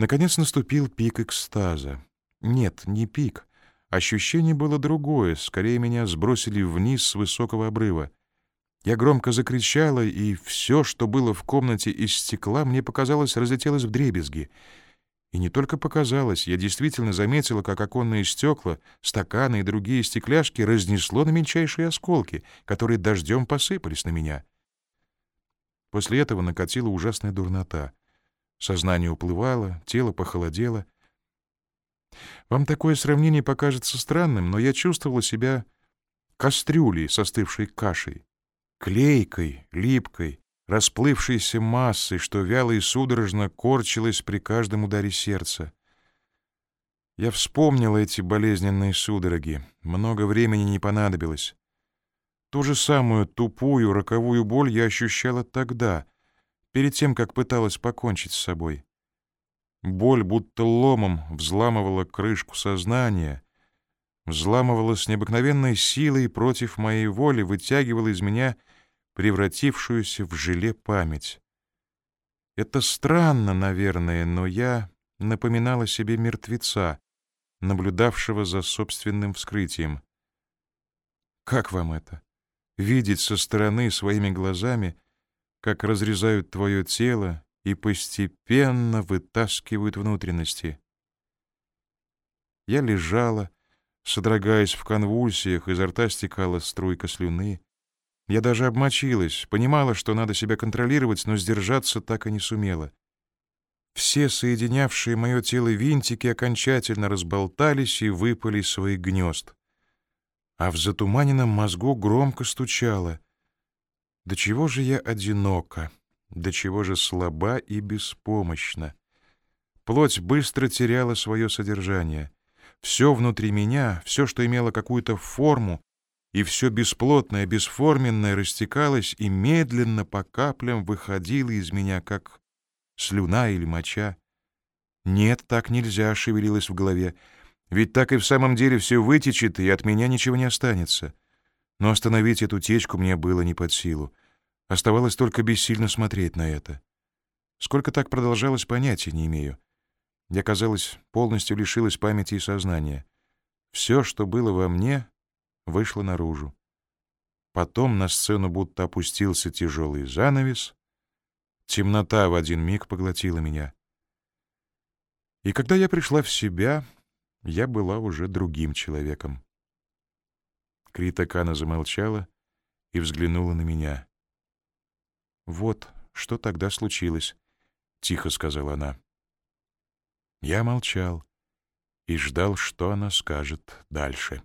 Наконец наступил пик экстаза. Нет, не пик. Ощущение было другое, скорее меня сбросили вниз с высокого обрыва. Я громко закричала, и все, что было в комнате из стекла, мне показалось, разлетелось в дребезги. И не только показалось, я действительно заметила, как оконные стекла, стаканы и другие стекляшки разнесло на мельчайшие осколки, которые дождем посыпались на меня. После этого накатила ужасная дурнота. Сознание уплывало, тело похолодело. Вам такое сравнение покажется странным, но я чувствовала себя кастрюлей с остывшей кашей, клейкой, липкой, расплывшейся массой, что вяло и судорожно корчилась при каждом ударе сердца. Я вспомнила эти болезненные судороги. Много времени не понадобилось. Ту же самую тупую, роковую боль я ощущала тогда, перед тем, как пыталась покончить с собой. Боль будто ломом взламывала крышку сознания, взламывала с необыкновенной силой против моей воли, вытягивала из меня превратившуюся в желе память. Это странно, наверное, но я напоминала себе мертвеца, наблюдавшего за собственным вскрытием. Как вам это? Видеть со стороны своими глазами, как разрезают твое тело и постепенно вытаскивают внутренности. Я лежала, содрогаясь в конвульсиях, изо рта стекала струйка слюны. Я даже обмочилась, понимала, что надо себя контролировать, но сдержаться так и не сумела. Все соединявшие мое тело винтики окончательно разболтались и выпали из своих гнезд. А в затуманенном мозгу громко стучало. «До чего же я одинока? До чего же слаба и беспомощна?» Плоть быстро теряла свое содержание. Все внутри меня, все, что имело какую-то форму, и все бесплотное, бесформенное растекалось и медленно по каплям выходило из меня, как слюна или моча. «Нет, так нельзя», — шевелилось в голове. «Ведь так и в самом деле все вытечет, и от меня ничего не останется». Но остановить эту течку мне было не под силу. Оставалось только бессильно смотреть на это. Сколько так продолжалось, понятия не имею. Я, казалось, полностью лишилась памяти и сознания. Все, что было во мне, вышла наружу. Потом на сцену будто опустился тяжелый занавес. Темнота в один миг поглотила меня. И когда я пришла в себя, я была уже другим человеком. Крита Кана замолчала и взглянула на меня. «Вот, что тогда случилось», — тихо сказала она. Я молчал и ждал, что она скажет дальше.